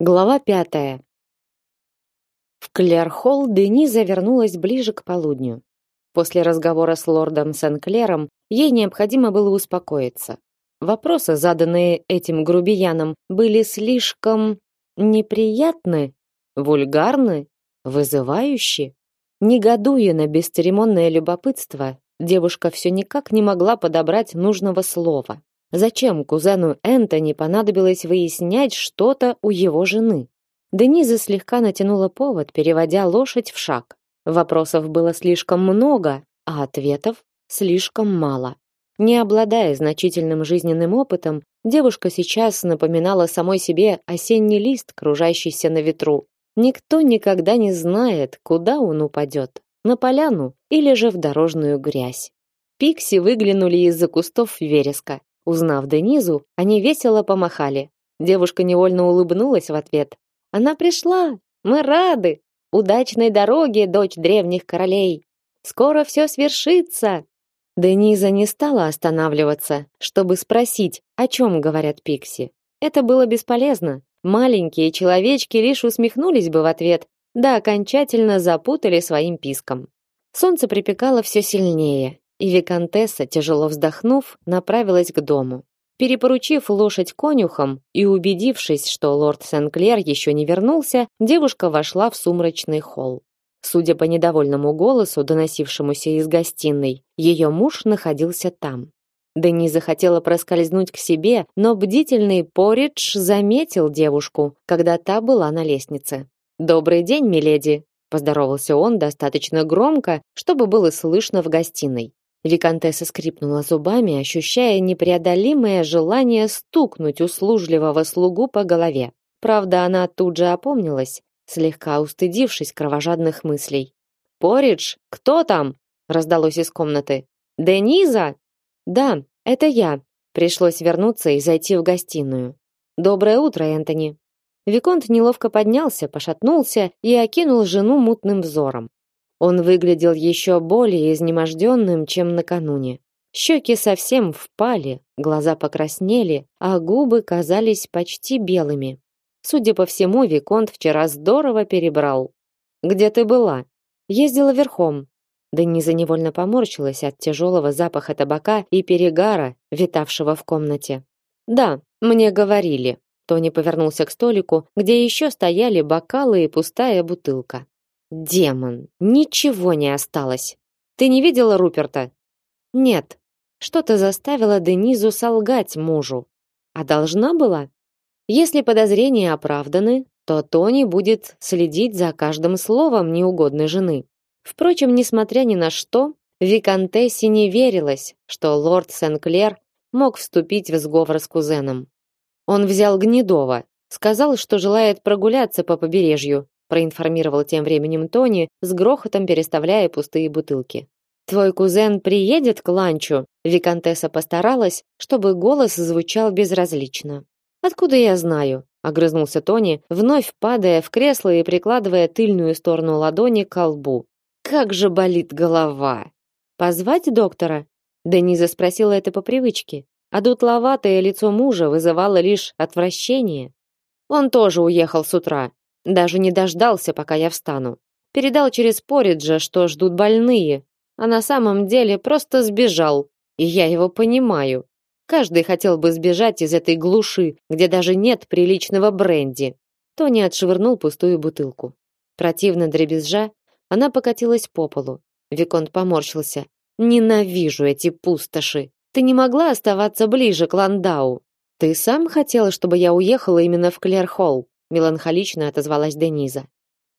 Глава пятая. В Клерхолл Дениза вернулась ближе к полудню. После разговора с лордом Сен-Клером ей необходимо было успокоиться. Вопросы, заданные этим грубияном, были слишком неприятны, вульгарны, вызывающие. Негодуя на бесцеремонное любопытство, девушка все никак не могла подобрать нужного слова. Зачем кузену Энтони понадобилось выяснять что-то у его жены? Дениза слегка натянула повод, переводя лошадь в шаг. Вопросов было слишком много, а ответов слишком мало. Не обладая значительным жизненным опытом, девушка сейчас напоминала самой себе осенний лист, кружащийся на ветру. Никто никогда не знает, куда он упадет – на поляну или же в дорожную грязь. Пикси выглянули из-за кустов вереска. Узнав Денизу, они весело помахали. Девушка невольно улыбнулась в ответ. Она пришла. Мы рады. Удачной дороги, дочь древних королей. Скоро все свершится. Дениза не стала останавливаться, чтобы спросить, о чем говорят Пикси. Это было бесполезно. Маленькие человечки лишь усмехнулись бы в ответ, да окончательно запутали своим писком. Солнце припекало все сильнее, и виконтесса, тяжело вздохнув, направилась к дому. Перепоручив лошадь конюхам и убедившись, что лорд Сен-Клер еще не вернулся, девушка вошла в сумрачный холл. Судя по недовольному голосу, доносившемуся из гостиной, ее муж находился там. Дени захотела проскользнуть к себе, но бдительный Поридж заметил девушку, когда та была на лестнице. «Добрый день, миледи!» – поздоровался он достаточно громко, чтобы было слышно в гостиной. Викантесса скрипнула зубами, ощущая непреодолимое желание стукнуть услужливого слугу по голове. Правда, она тут же опомнилась, слегка устыдившись кровожадных мыслей. «Поридж, кто там?» — раздалось из комнаты. «Дениза?» «Да, это я». Пришлось вернуться и зайти в гостиную. «Доброе утро, Энтони». Виконт неловко поднялся, пошатнулся и окинул жену мутным взором. Он выглядел еще более изнеможденным, чем накануне. Щеки совсем впали, глаза покраснели, а губы казались почти белыми. Судя по всему, виконт вчера здорово перебрал. Где ты была? Ездила верхом. Дениза невольно поморщилась от тяжелого запаха табака и перегара, витавшего в комнате. Да, мне говорили. Тони повернулся к столику, где еще стояли бокалы и пустая бутылка. Демон, ничего не осталось. Ты не видела Руперта? Нет. Что-то заставило Денизу солгать мужу. А должна была? Если подозрения оправданы, то Тони будет следить за каждым словом неугодной жены. Впрочем, несмотря ни на что, виконтессе не верилось, что лорд Сен-Клер мог вступить в сговор с кузеном. Он взял Гнедова, сказал, что желает прогуляться по побережью, проинформировал тем временем Тони, с грохотом переставляя пустые бутылки. Твой кузен приедет к ланчу. Виконтесса постаралась, чтобы голос звучал безразлично. Откуда я знаю? огрызнулся Тони, вновь падая в кресло и прикладывая тыльную сторону ладони к лбу. Как же болит голова. Позвать доктора? Дениза спросила это по привычке, а дутловатое лицо мужа вызывало лишь отвращение. Он тоже уехал с утра, даже не дождался, пока я встану. Передал через Пориджа, что ждут больные, а на самом деле просто сбежал. И я его понимаю. Каждый хотел бы сбежать из этой глуши, где даже нет приличного бренди. Тони отшвырнул пустую бутылку. Противно дребезжа, она покатилась по полу. Виконт поморщился. Ненавижу эти пустоши. Ты не могла оставаться ближе к Ландау. Ты сам хотел, чтобы я уехала именно в Клерхолл меланхолично отозвалась Дениза.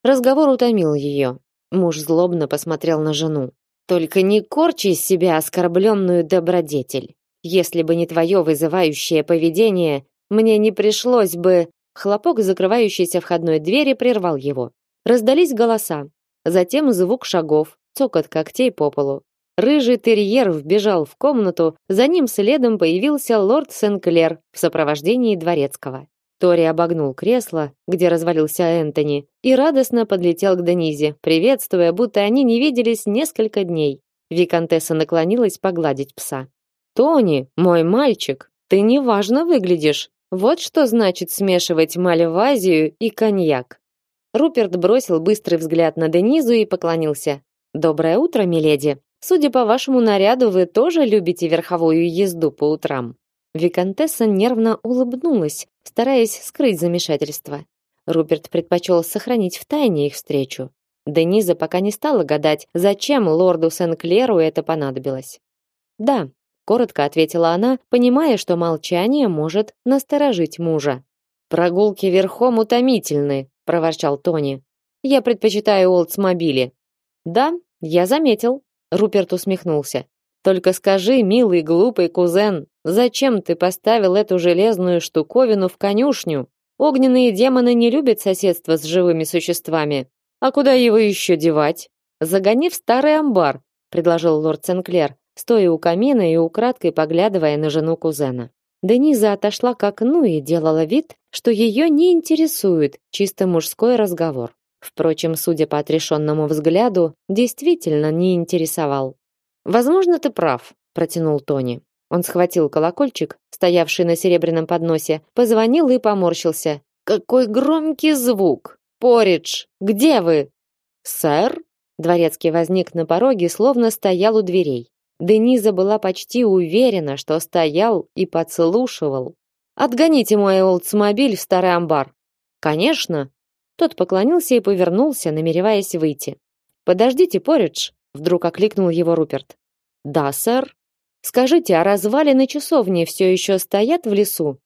Разговор утомил ее. Муж злобно посмотрел на жену. Только не корчи из себя оскорбленную добродетель. Если бы не твое вызывающее поведение, мне не пришлось бы. Хлопок закрывающейся входной двери прервал его. Раздались голоса, затем звук шагов, цокот когтей по полу. Рыжий терьер вбежал в комнату, за ним следом появился лорд Сенклер в сопровождении дворецкого. Тори обогнул кресло, где развалился Энтони, и радостно подлетел к Денизе, приветствуя, будто они не виделись несколько дней. Викантесса наклонилась погладить пса. «Тони, мой мальчик, ты неважно выглядишь. Вот что значит смешивать мальвазию и коньяк. Руперт бросил быстрый взгляд на Денизу и поклонился. Доброе утро, миледи. Судя по вашему наряду, вы тоже любите верховую езду по утрам. Викантесса нервно улыбнулась, стараясь скрыть замешательство. Руперт предпочел сохранить в тайне их встречу. Дениза пока не стала гадать, зачем лорду Сен-Клеру это понадобилось. "Да", коротко ответила она, понимая, что молчание может насторожить мужа. "Прогулки верхом утомительны", проворчал Тони. "Я предпочитаю Олдсмобили". "Да, я заметил", Руперт усмехнулся. Только скажи, милый глупый кузен, зачем ты поставил эту железную штуковину в конюшню? Огненные демоны не любят соседство с живыми существами. А куда его еще девать? Загони в старый амбар, предложил лорд Сенклер, стоя у камина и украдкой поглядывая на жену кузена. Дениза отошла к окну и делала вид, что ее не интересует чисто мужской разговор. Впрочем, судя по отрешенному взгляду, действительно не интересовал. Возможно, ты прав, протянул Тони. Он схватил колокольчик, стоявший на серебряном подносе, позвонил и поморщился. Какой громкий звук! Поридж, где вы? Сэр? Дворецкий возник на пороге, словно стоял у дверей. Дениза была почти уверена, что стоял и подслушивал. Отгоните мой Олдсмобиль в старый амбар. Конечно. Тот поклонился и повернулся, намереваясь выйти. Подождите, Поридж, вдруг окликнул его Руперт. Да, сэр. Скажите, а развалины часовни все еще стоят в лесу?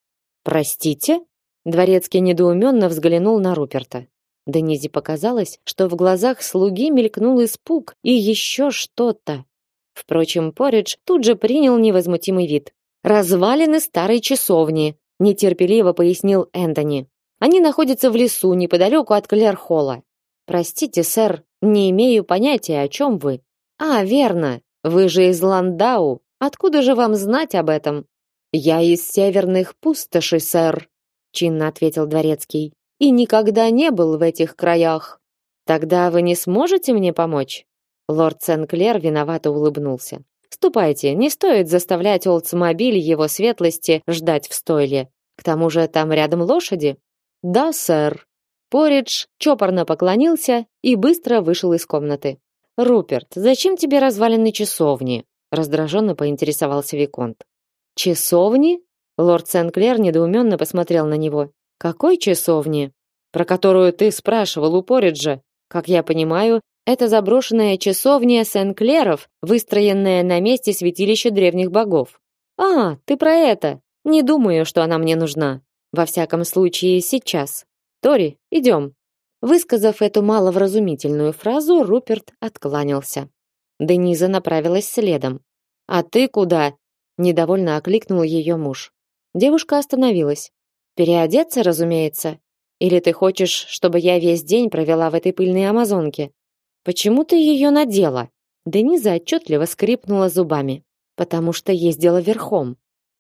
Простите? Дворецкий недоуменно взглянул на Руперта. Денизе показалось, что в глазах слуги мелькнул испуг и еще что-то. Впрочем, Поридж тут же принял невозмутимый вид. Развалины старой часовни, нетерпеливо пояснил Энтони. Они находятся в лесу неподалеку от Клерхолла. Простите, сэр, не имею понятия, о чем вы. А, верно. Вы же из Ландау. Откуда же вам знать об этом? Я из северных пустошей, сэр, чинно ответил дворецкий. И никогда не был в этих краях. Тогда вы не сможете мне помочь? Лорд Сенклер виновато улыбнулся. Ступайте, не стоит заставлять Олдсмобиль его светлости ждать в стойле. К тому же там рядом лошади. Да, сэр. Поридж чопорно поклонился и быстро вышел из комнаты. Руперт, зачем тебе развалины часовни? Раздраженно поинтересовался виконт. Часовни? Лорд Сенклер недоуменно посмотрел на него. Какой часовни? Про которую ты спрашивал у Пориджа? Как я понимаю, это заброшенная часовня Сен-Клеров, выстроенная на месте святилища древних богов. А, ты про это? Не думаю, что она мне нужна. Во всяком случае, сейчас. Тори, идем. Высказав эту маловразумительную фразу, Руперт откланялся. Дениза направилась следом. «А ты куда?» – недовольно окликнул ее муж. Девушка остановилась. «Переодеться, разумеется. Или ты хочешь, чтобы я весь день провела в этой пыльной амазонке? Почему ты ее надела?» Дениза отчетливо скрипнула зубами. «Потому что ездила верхом.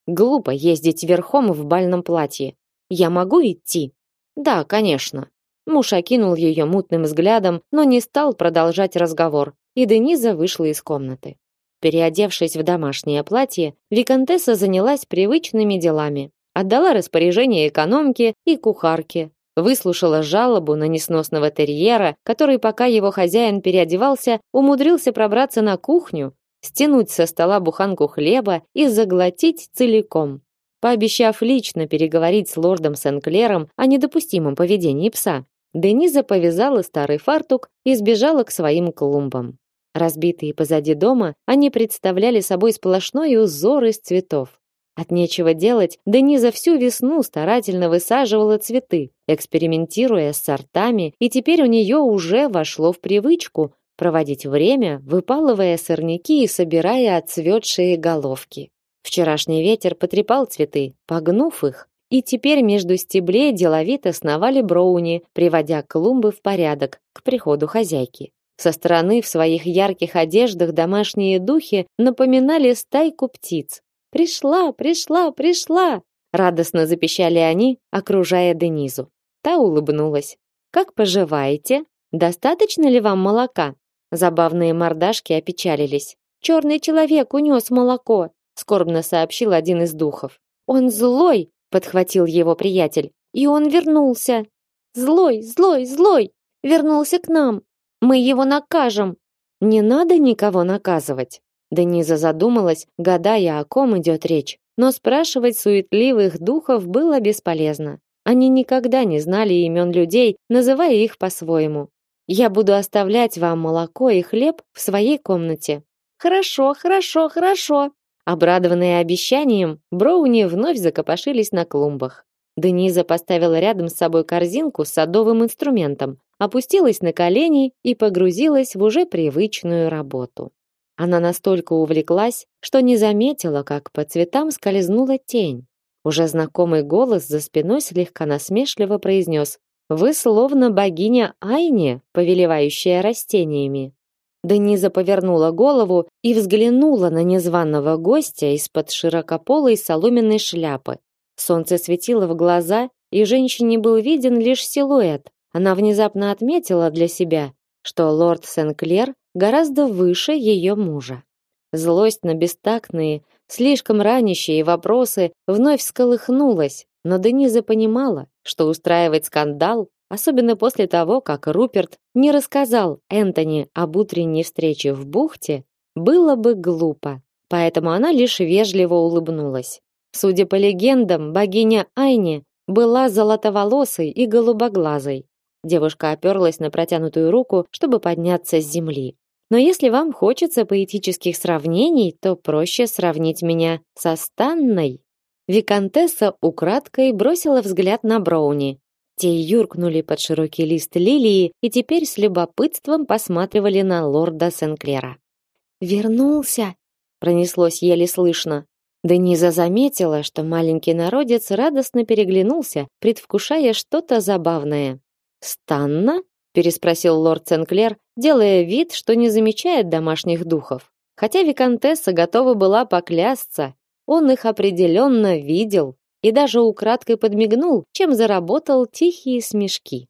Глупо ездить верхом в бальном платье. Я могу идти?» «Да, конечно. Муж окинул ее мутным взглядом, но не стал продолжать разговор, и Дениза вышла из комнаты. Переодевшись в домашнее платье, виконтесса занялась привычными делами. Отдала распоряжение экономке и кухарке, выслушала жалобу на несносного терьера, который, пока его хозяин переодевался, умудрился пробраться на кухню, стянуть со стола буханку хлеба и заглотить целиком. Пообещав лично переговорить с лордом Сенклером о недопустимом поведении пса, Дениза повязала старый фартук и сбежала к своим клумбам. Разбитые позади дома, они представляли собой сплошной узор из цветов. От нечего делать, Дениза всю весну старательно высаживала цветы, экспериментируя с сортами, и теперь у нее уже вошло в привычку проводить время, выпалывая сорняки и собирая отцветшие головки. Вчерашний ветер потрепал цветы, погнув их, и теперь между стеблей деловито сновали броуни, приводя клумбы в порядок к приходу хозяйки. Со стороны в своих ярких одеждах домашние духи напоминали стайку птиц. «Пришла, пришла, пришла!» Радостно запищали они, окружая Денизу. Та улыбнулась. «Как поживаете? Достаточно ли вам молока?» Забавные мордашки опечалились. «Черный человек унес молоко», скорбно сообщил один из духов. «Он злой, подхватил его приятель. И он вернулся. Злой, злой, злой. Вернулся к нам. Мы его накажем. Не надо никого наказывать. Дениза задумалась, гадая, о ком идет речь. Но спрашивать суетливых духов было бесполезно. Они никогда не знали имен людей, называя их по-своему. Я буду оставлять вам молоко и хлеб в своей комнате. Хорошо, хорошо, хорошо. Обрадованные обещанием, Броуни вновь закопошились на клумбах. Дениза поставила рядом с собой корзинку с садовым инструментом, опустилась на колени и погрузилась в уже привычную работу. Она настолько увлеклась, что не заметила, как по цветам скользнула тень. Уже знакомый голос за спиной слегка насмешливо произнес «Вы словно богиня Айне, повелевающая растениями». Дениза повернула голову и взглянула на незваного гостя из-под широкополой соломенной шляпы. Солнце светило в глаза, и женщине был виден лишь силуэт. Она внезапно отметила для себя, что лорд Сен-Клер гораздо выше ее мужа. Злость на бестактные, слишком ранящие вопросы вновь всколыхнулась, но Дениза понимала, что устраивать скандал особенно после того, как Руперт не рассказал Энтони об утренней встрече в бухте, было бы глупо. Поэтому она лишь вежливо улыбнулась. Судя по легендам, богиня Айни была золотоволосой и голубоглазой. Девушка оперлась на протянутую руку, чтобы подняться с земли. Но если вам хочется поэтических сравнений, то проще сравнить меня со Станной. Викантесса украдкой бросила взгляд на Броуни, те юркнули под широкий лист лилии и теперь с любопытством посматривали на лорда Сенклера. «Вернулся!» — пронеслось еле слышно. Дениза заметила, что маленький народец радостно переглянулся, предвкушая что-то забавное. «Станна?» — переспросил лорд Сенклер, делая вид, что не замечает домашних духов. Хотя виконтесса готова была поклясться, он их определенно видел и даже украдкой подмигнул, чем заработал тихие смешки.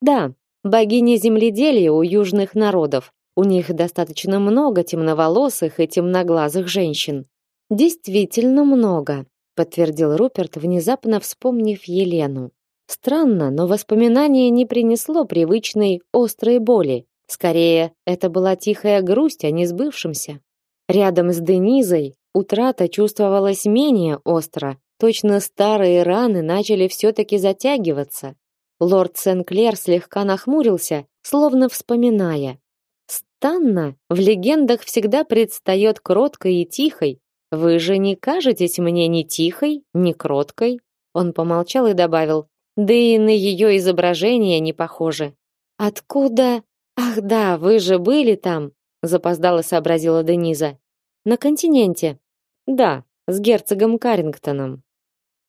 Да, богиня земледелия у южных народов. У них достаточно много темноволосых и темноглазых женщин. Действительно много, подтвердил Руперт, внезапно вспомнив Елену. Странно, но воспоминание не принесло привычной острой боли. Скорее, это была тихая грусть о несбывшемся. Рядом с Денизой утрата чувствовалась менее остро, Точно старые раны начали все-таки затягиваться. Лорд Сен-Клер слегка нахмурился, словно вспоминая. Станна в легендах всегда предстает кроткой и тихой. Вы же не кажетесь мне ни тихой, ни кроткой. Он помолчал и добавил: да и на ее изображение не похоже. Откуда? Ах да, вы же были там, запоздало сообразила Дениза. На континенте. Да, с герцогом Карингтоном.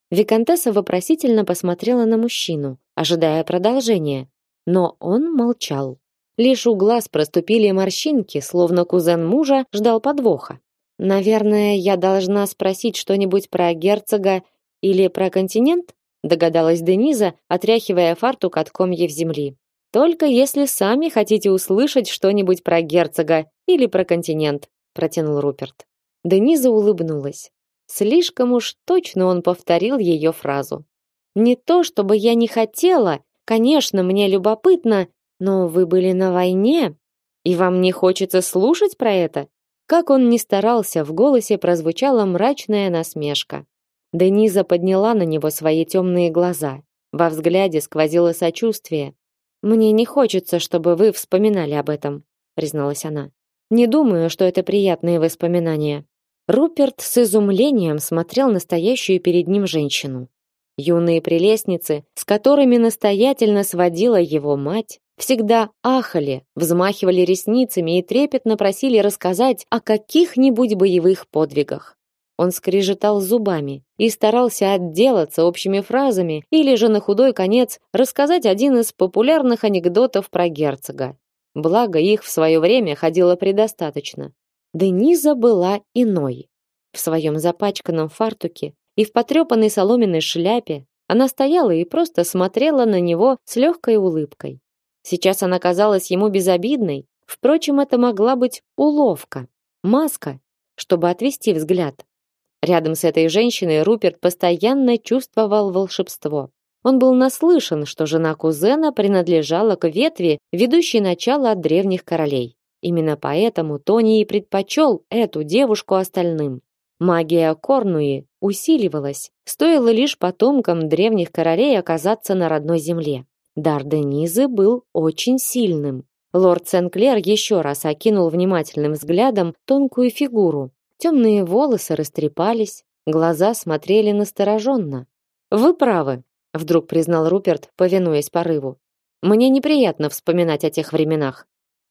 Викантесса вопросительно посмотрела на мужчину, ожидая продолжения, но он молчал. Лишь у глаз проступили морщинки, словно кузен мужа ждал подвоха. Наверное, я должна спросить что-нибудь про герцога или про континент, догадалась Дениза, отряхивая фартук от комьев земли. Только если сами хотите услышать что-нибудь про герцога или про континент, протянул Руперт. Дениза улыбнулась. Слишком уж точно он повторил ее фразу. Не то, чтобы я не хотела, конечно, мне любопытно, но вы были на войне, и вам не хочется слушать про это? Как он ни старался, в голосе прозвучала мрачная насмешка. Дениза подняла на него свои темные глаза. Во взгляде сквозило сочувствие. Мне не хочется, чтобы вы вспоминали об этом, призналась она. Не думаю, что это приятные воспоминания. Руперт с изумлением смотрел на стоящую перед ним женщину. Юные прелестницы, с которыми настоятельно сводила его мать, всегда ахали, взмахивали ресницами и трепетно просили рассказать о каких-нибудь боевых подвигах. Он скрежетал зубами и старался отделаться общими фразами или же на худой конец рассказать один из популярных анекдотов про герцога. Благо их в свое время ходило предостаточно. Дениза была иной. В своем запачканном фартуке и в потрепанной соломенной шляпе она стояла и просто смотрела на него с легкой улыбкой. Сейчас она казалась ему безобидной, впрочем, это могла быть уловка, маска, чтобы отвести взгляд. Рядом с этой женщиной Руперт постоянно чувствовал волшебство. Он был наслышан, что жена кузена принадлежала к ветви, ведущей начало от древних королей. Именно поэтому Тони и предпочел эту девушку остальным. Магия Корнуи усиливалась, стоило лишь потомкам древних королей оказаться на родной земле. Дар Денизы был очень сильным. Лорд Сенклер еще раз окинул внимательным взглядом тонкую фигуру. Темные волосы растрепались, глаза смотрели настороженно. «Вы правы», — вдруг признал Руперт, повинуясь порыву. «Мне неприятно вспоминать о тех временах.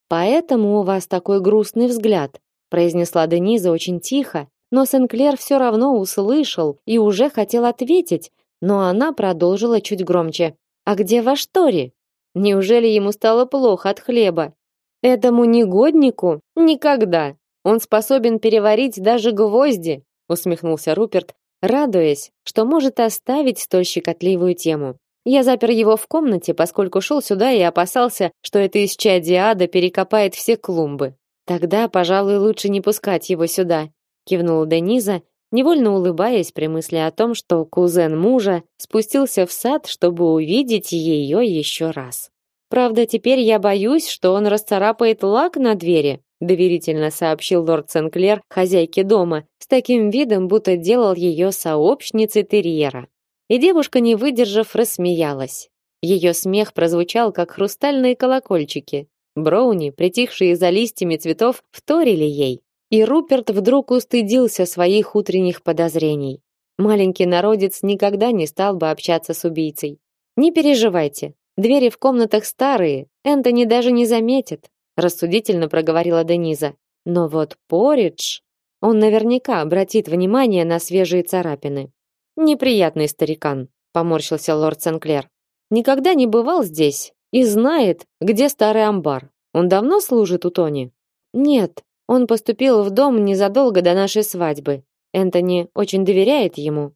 Поэтому у вас такой грустный взгляд, произнесла Дениза очень тихо, но Сенклер все равно услышал и уже хотел ответить, но она продолжила чуть громче. А где ваш Тори? Неужели ему стало плохо от хлеба? Этому негоднику никогда. Он способен переварить даже гвозди, усмехнулся Руперт, радуясь, что может оставить столь щекотливую тему. Я запер его в комнате, поскольку шел сюда и опасался, что это исчадие ада перекопает все клумбы. Тогда, пожалуй, лучше не пускать его сюда, кивнула Дениза, невольно улыбаясь при мысли о том, что кузен мужа спустился в сад, чтобы увидеть ее еще раз. Правда, теперь я боюсь, что он расцарапает лак на двери, доверительно сообщил лорд Сенклер хозяйке дома, с таким видом, будто делал ее сообщницей терьера. И девушка, не выдержав, рассмеялась. Ее смех прозвучал, как хрустальные колокольчики. Броуни, притихшие за листьями цветов, вторили ей. И Руперт вдруг устыдился своих утренних подозрений. Маленький народец никогда не стал бы общаться с убийцей. Не переживайте, двери в комнатах старые, Энтони даже не заметит, рассудительно проговорила Дениза. Но вот Поридж, он наверняка обратит внимание на свежие царапины. Неприятный старикан, поморщился лорд Сенклер. Никогда не бывал здесь и знает, где старый амбар. Он давно служит у Тони? Нет, он поступил в дом незадолго до нашей свадьбы. Энтони очень доверяет ему.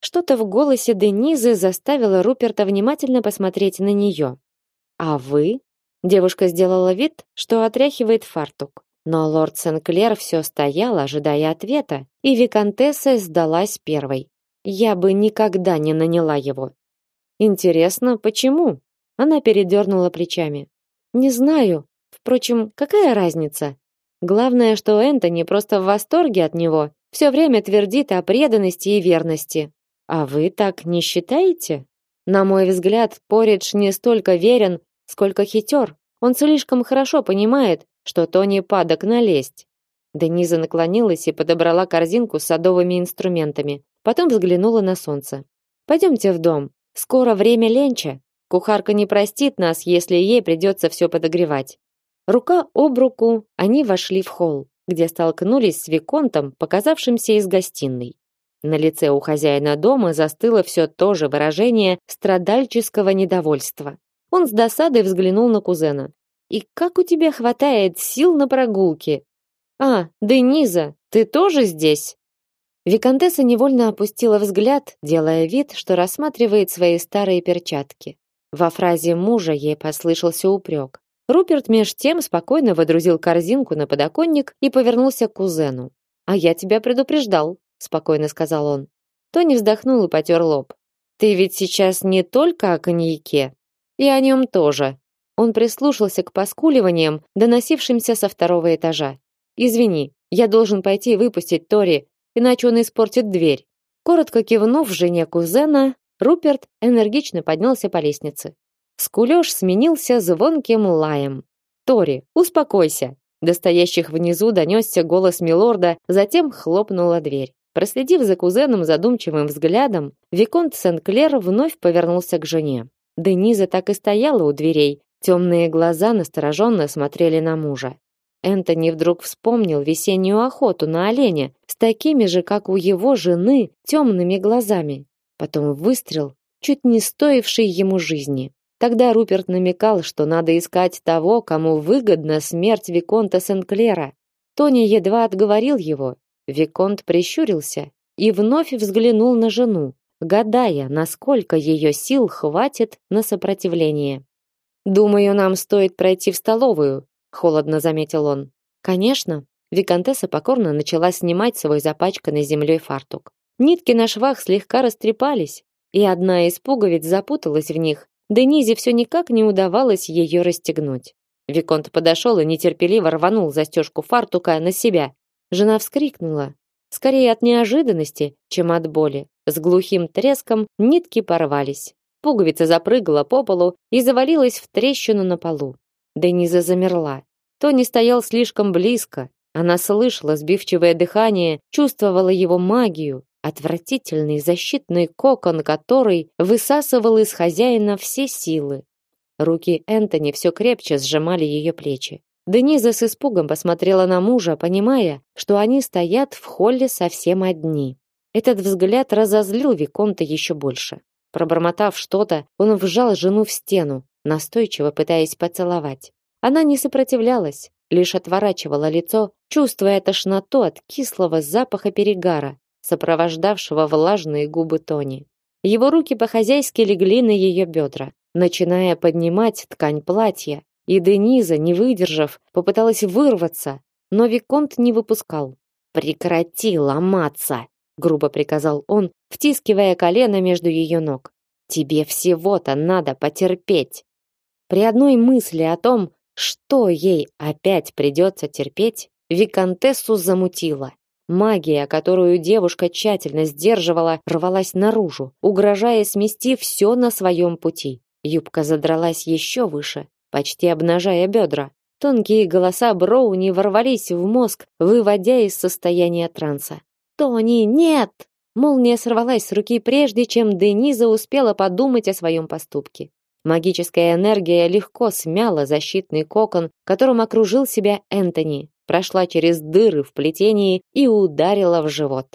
Что-то в голосе Денизы заставило Руперта внимательно посмотреть на нее. А вы? Девушка сделала вид, что отряхивает фартук. Но лорд Сенклер все стоял, ожидая ответа, и виконтесса сдалась первой. Я бы никогда не наняла его. Интересно, почему? Она передернула плечами. Не знаю. Впрочем, какая разница? Главное, что Энтони просто в восторге от него, все время твердит о преданности и верности. А вы так не считаете? На мой взгляд, Поридж не столько верен, сколько хитер. Он слишком хорошо понимает, что Тони падок налезть. Дениза наклонилась и подобрала корзинку с садовыми инструментами. Потом взглянула на солнце. Пойдемте в дом. Скоро время ленча. Кухарка не простит нас, если ей придется все подогревать. Рука об руку они вошли в холл, где столкнулись с виконтом, показавшимся из гостиной. На лице у хозяина дома застыло все то же выражение страдальческого недовольства. Он с досадой взглянул на кузена. И как у тебя хватает сил на прогулки? А, Дениза, ты тоже здесь? Викантесса невольно опустила взгляд, делая вид, что рассматривает свои старые перчатки. Во фразе мужа ей послышался упрек. Руперт меж тем спокойно водрузил корзинку на подоконник и повернулся к кузену. «А я тебя предупреждал», — спокойно сказал он. Тони вздохнул и потер лоб. «Ты ведь сейчас не только о коньяке, и о нем тоже». Он прислушался к поскуливаниям, доносившимся со второго этажа. «Извини, я должен пойти выпустить Тори иначе он испортит дверь. Коротко кивнув жене кузена, Руперт энергично поднялся по лестнице. Скулёж сменился звонким лаем. «Тори, успокойся!» До стоящих внизу донесся голос милорда, затем хлопнула дверь. Проследив за кузеном задумчивым взглядом, Виконт Сен-Клер вновь повернулся к жене. Дениза так и стояла у дверей, темные глаза настороженно смотрели на мужа. Энтони вдруг вспомнил весеннюю охоту на оленя с такими же, как у его жены, темными глазами. Потом выстрел, чуть не стоивший ему жизни. Тогда Руперт намекал, что надо искать того, кому выгодна смерть виконта Сенклера. Тони едва отговорил его. Виконт прищурился и вновь взглянул на жену, гадая, насколько ее сил хватит на сопротивление. Думаю, нам стоит пройти в столовую, холодно заметил он. Конечно, Викантесса покорно начала снимать свой запачканный землей фартук. Нитки на швах слегка растрепались, и одна из пуговиц запуталась в них. Денизе все никак не удавалось ее расстегнуть. Виконт подошел и нетерпеливо рванул застежку фартука на себя. Жена вскрикнула, скорее от неожиданности, чем от боли. С глухим треском нитки порвались. Пуговица запрыгала по полу и завалилась в трещину на полу. Дениза замерла. Тони стоял слишком близко. Она слышала сбивчивое дыхание, чувствовала его магию, отвратительный защитный кокон, который высасывал из хозяина все силы. Руки Энтони все крепче сжимали ее плечи. Дениза с испугом посмотрела на мужа, понимая, что они стоят в холле совсем одни. Этот взгляд разозлил виконта еще больше. Пробормотав что-то, он вжал жену в стену, настойчиво пытаясь поцеловать. Она не сопротивлялась, лишь отворачивала лицо, чувствуя тошноту от кислого запаха перегара, сопровождавшего влажные губы Тони. Его руки по-хозяйски легли на ее бедра, начиная поднимать ткань платья, и Дениза, не выдержав, попыталась вырваться, но Виконт не выпускал. «Прекрати ломаться!» — грубо приказал он, втискивая колено между ее ног. «Тебе всего-то надо потерпеть!» При одной мысли о том, что ей опять придется терпеть, Викантессу замутило. Магия, которую девушка тщательно сдерживала, рвалась наружу, угрожая смести все на своем пути. Юбка задралась еще выше, почти обнажая бедра. Тонкие голоса Броуни ворвались в мозг, выводя из состояния транса. «Тони, нет!» Молния сорвалась с руки прежде, чем Дениза успела подумать о своем поступке. Магическая энергия легко смяла защитный кокон, которым окружил себя Энтони прошла через дыры в плетении и ударила в живот.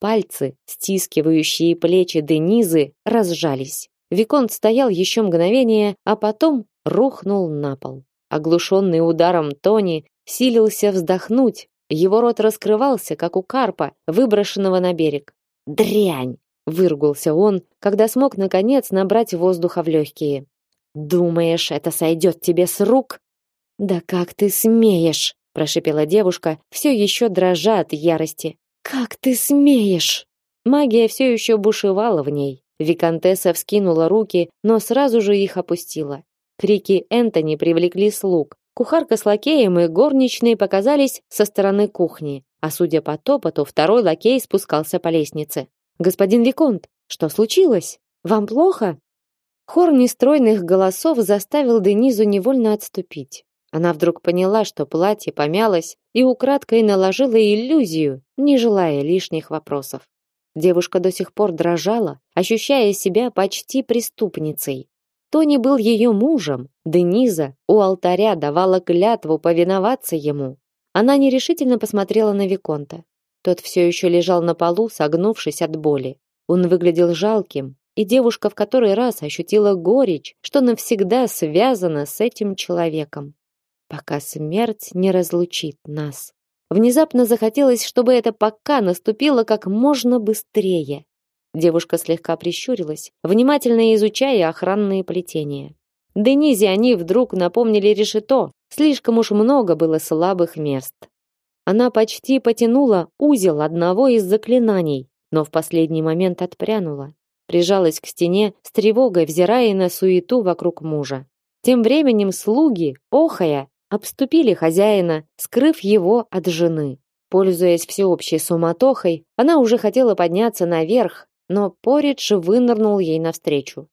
Пальцы, стискивающие плечи Денизы, разжались. Виконт стоял еще мгновение, а потом рухнул на пол. Оглушенный ударом Тони силился вздохнуть, его рот раскрывался, как у карпа, выброшенного на берег. «Дрянь!» — выругался он, когда смог, наконец, набрать воздуха в легкие. «Думаешь, это сойдет тебе с рук?» «Да как ты смеешь!» прошипела девушка, все еще дрожа от ярости. Как ты смеешь? Магия все еще бушевала в ней. Викантесса вскинула руки, но сразу же их опустила. Крики Энтони привлекли слуг. Кухарка с лакеем и горничные показались со стороны кухни, а судя по топоту, второй лакей спускался по лестнице. Господин виконт, что случилось? Вам плохо? Хор нестройных голосов заставил Денизу невольно отступить. Она вдруг поняла, что платье помялось, и украдкой наложила иллюзию, не желая лишних вопросов. Девушка до сих пор дрожала, ощущая себя почти преступницей. Тони был ее мужем, Дениза у алтаря давала клятву повиноваться ему. Она нерешительно посмотрела на виконта. Тот все еще лежал на полу, согнувшись от боли. Он выглядел жалким, и девушка в который раз ощутила горечь, что навсегда связана с этим человеком пока смерть не разлучит нас. Внезапно захотелось, чтобы это пока наступило как можно быстрее. Девушка слегка прищурилась, внимательно изучая охранные плетения. Денизе они вдруг напомнили решето, слишком уж много было слабых мест. Она почти потянула узел одного из заклинаний, но в последний момент отпрянула, прижалась к стене с тревогой, взирая на суету вокруг мужа. Тем временем слуги, охая, обступили хозяина, скрыв его от жены. Пользуясь всеобщей суматохой, она уже хотела подняться наверх, но Поридж вынырнул ей навстречу.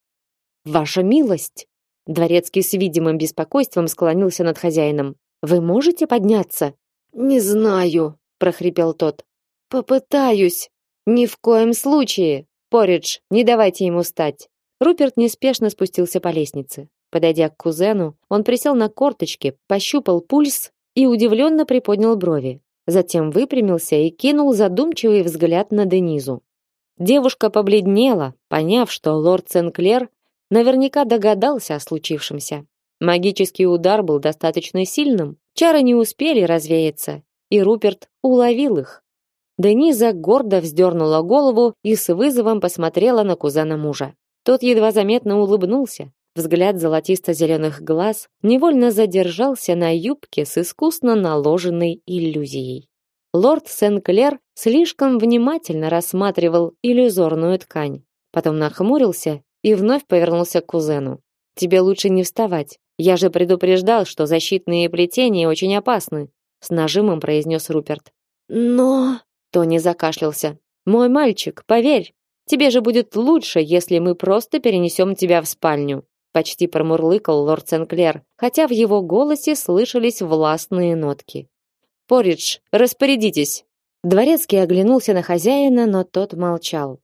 «Ваша милость!» Дворецкий с видимым беспокойством склонился над хозяином. «Вы можете подняться?» «Не знаю», — прохрипел тот. «Попытаюсь». «Ни в коем случае! Поридж, не давайте ему встать!» Руперт неспешно спустился по лестнице. Подойдя к кузену, он присел на корточки, пощупал пульс и удивленно приподнял брови. Затем выпрямился и кинул задумчивый взгляд на Денизу. Девушка побледнела, поняв, что лорд Сенклер наверняка догадался о случившемся. Магический удар был достаточно сильным, чары не успели развеяться, и Руперт уловил их. Дениза гордо вздернула голову и с вызовом посмотрела на кузена мужа. Тот едва заметно улыбнулся, Взгляд золотисто-зеленых глаз невольно задержался на юбке с искусно наложенной иллюзией. Лорд Сен-Клер слишком внимательно рассматривал иллюзорную ткань, потом нахмурился и вновь повернулся к кузену. Тебе лучше не вставать. Я же предупреждал, что защитные плетения очень опасны, с нажимом произнес Руперт. Но Тони закашлялся. Мой мальчик, поверь, тебе же будет лучше, если мы просто перенесем тебя в спальню почти промурлыкал лорд Сенклер, хотя в его голосе слышались властные нотки. Поридж, распорядитесь. Дворецкий оглянулся на хозяина, но тот молчал.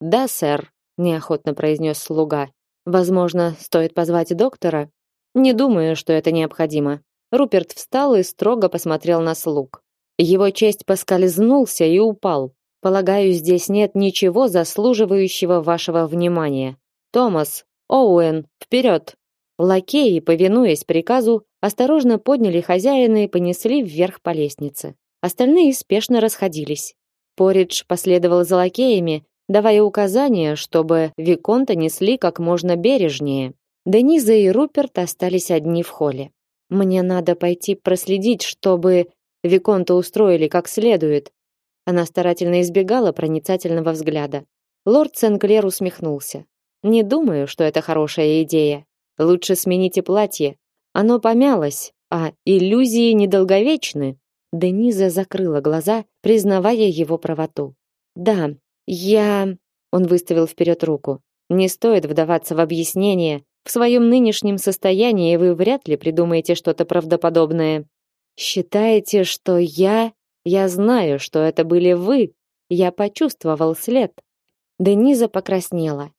Да, сэр, неохотно произнес слуга. Возможно, стоит позвать доктора. Не думаю, что это необходимо. Руперт встал и строго посмотрел на слуг. Его честь поскользнулся и упал. Полагаю, здесь нет ничего заслуживающего вашего внимания. Томас, Оуэн, вперед!» Лакеи, повинуясь приказу, осторожно подняли хозяина и понесли вверх по лестнице. Остальные спешно расходились. Поридж последовал за лакеями, давая указания, чтобы виконта несли как можно бережнее. Дениза и Руперт остались одни в холле. Мне надо пойти проследить, чтобы виконта устроили как следует. Она старательно избегала проницательного взгляда. Лорд Сенклер усмехнулся. Не думаю, что это хорошая идея. Лучше смените платье. Оно помялось, а иллюзии недолговечны. Дениза закрыла глаза, признавая его правоту. Да, я Он выставил вперед руку. Не стоит вдаваться в объяснения. В своем нынешнем состоянии вы вряд ли придумаете что-то правдоподобное. Считаете, что я Я знаю, что это были вы. Я почувствовал след. Дениза покраснела.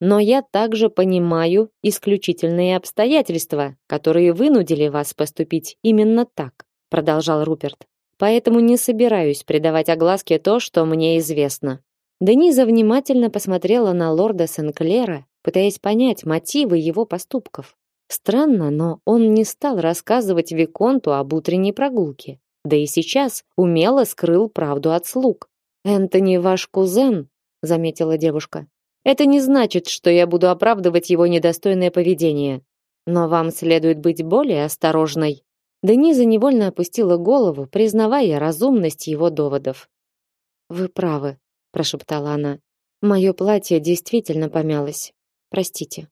Но я также понимаю исключительные обстоятельства, которые вынудили вас поступить именно так, продолжал Руперт. Поэтому не собираюсь придавать огласке то, что мне известно. Дениза внимательно посмотрела на лорда Сенклера, пытаясь понять мотивы его поступков. Странно, но он не стал рассказывать виконту об утренней прогулке. Да и сейчас умело скрыл правду от слуг. Энтони ваш кузен, заметила девушка. Это не значит, что я буду оправдывать его недостойное поведение. Но вам следует быть более осторожной. Дениза невольно опустила голову, признавая разумность его доводов. Вы правы, прошептала она. Мое платье действительно помялось. Простите.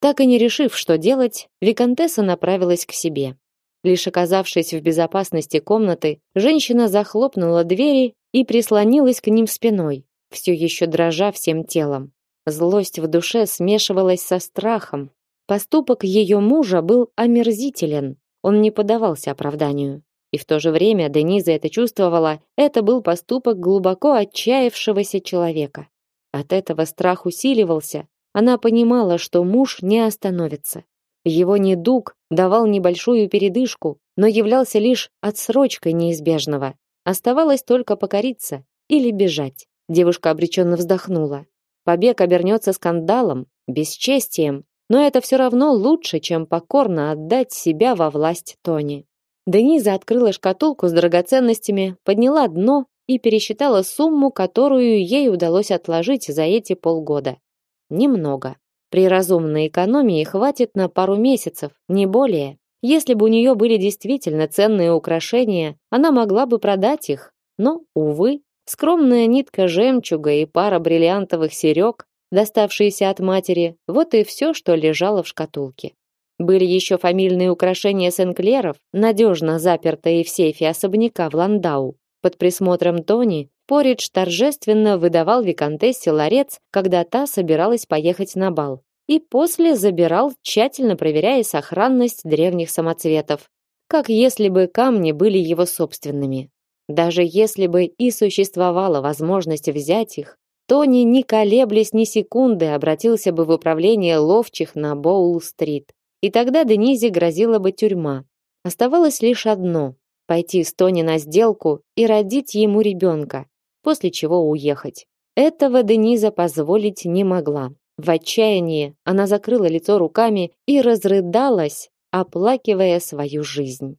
Так и не решив, что делать, виконтесса направилась к себе. Лишь оказавшись в безопасности комнаты, женщина захлопнула двери и прислонилась к ним спиной, все еще дрожа всем телом. Злость в душе смешивалась со страхом. Поступок ее мужа был омерзителен. Он не поддавался оправданию. И в то же время Дениза это чувствовала, это был поступок глубоко отчаявшегося человека. От этого страх усиливался. Она понимала, что муж не остановится. Его недуг давал небольшую передышку, но являлся лишь отсрочкой неизбежного. Оставалось только покориться или бежать. Девушка обреченно вздохнула. Побег обернется скандалом, бесчестием, но это все равно лучше, чем покорно отдать себя во власть Тони. Дениза открыла шкатулку с драгоценностями, подняла дно и пересчитала сумму, которую ей удалось отложить за эти полгода. Немного. При разумной экономии хватит на пару месяцев, не более. Если бы у нее были действительно ценные украшения, она могла бы продать их. Но, увы, Скромная нитка жемчуга и пара бриллиантовых серёг, доставшиеся от матери, вот и все, что лежало в шкатулке. Были еще фамильные украшения Сенклеров, надежно запертые в сейфе особняка в Ландау. Под присмотром Тони Поридж торжественно выдавал виконтессе ларец, когда та собиралась поехать на бал, и после забирал, тщательно проверяя сохранность древних самоцветов, как если бы камни были его собственными. Даже если бы и существовала возможность взять их, Тони, не колеблясь ни секунды, обратился бы в управление ловчих на Боул-стрит. И тогда Денизе грозила бы тюрьма. Оставалось лишь одно – пойти с Тони на сделку и родить ему ребенка, после чего уехать. Этого Дениза позволить не могла. В отчаянии она закрыла лицо руками и разрыдалась, оплакивая свою жизнь.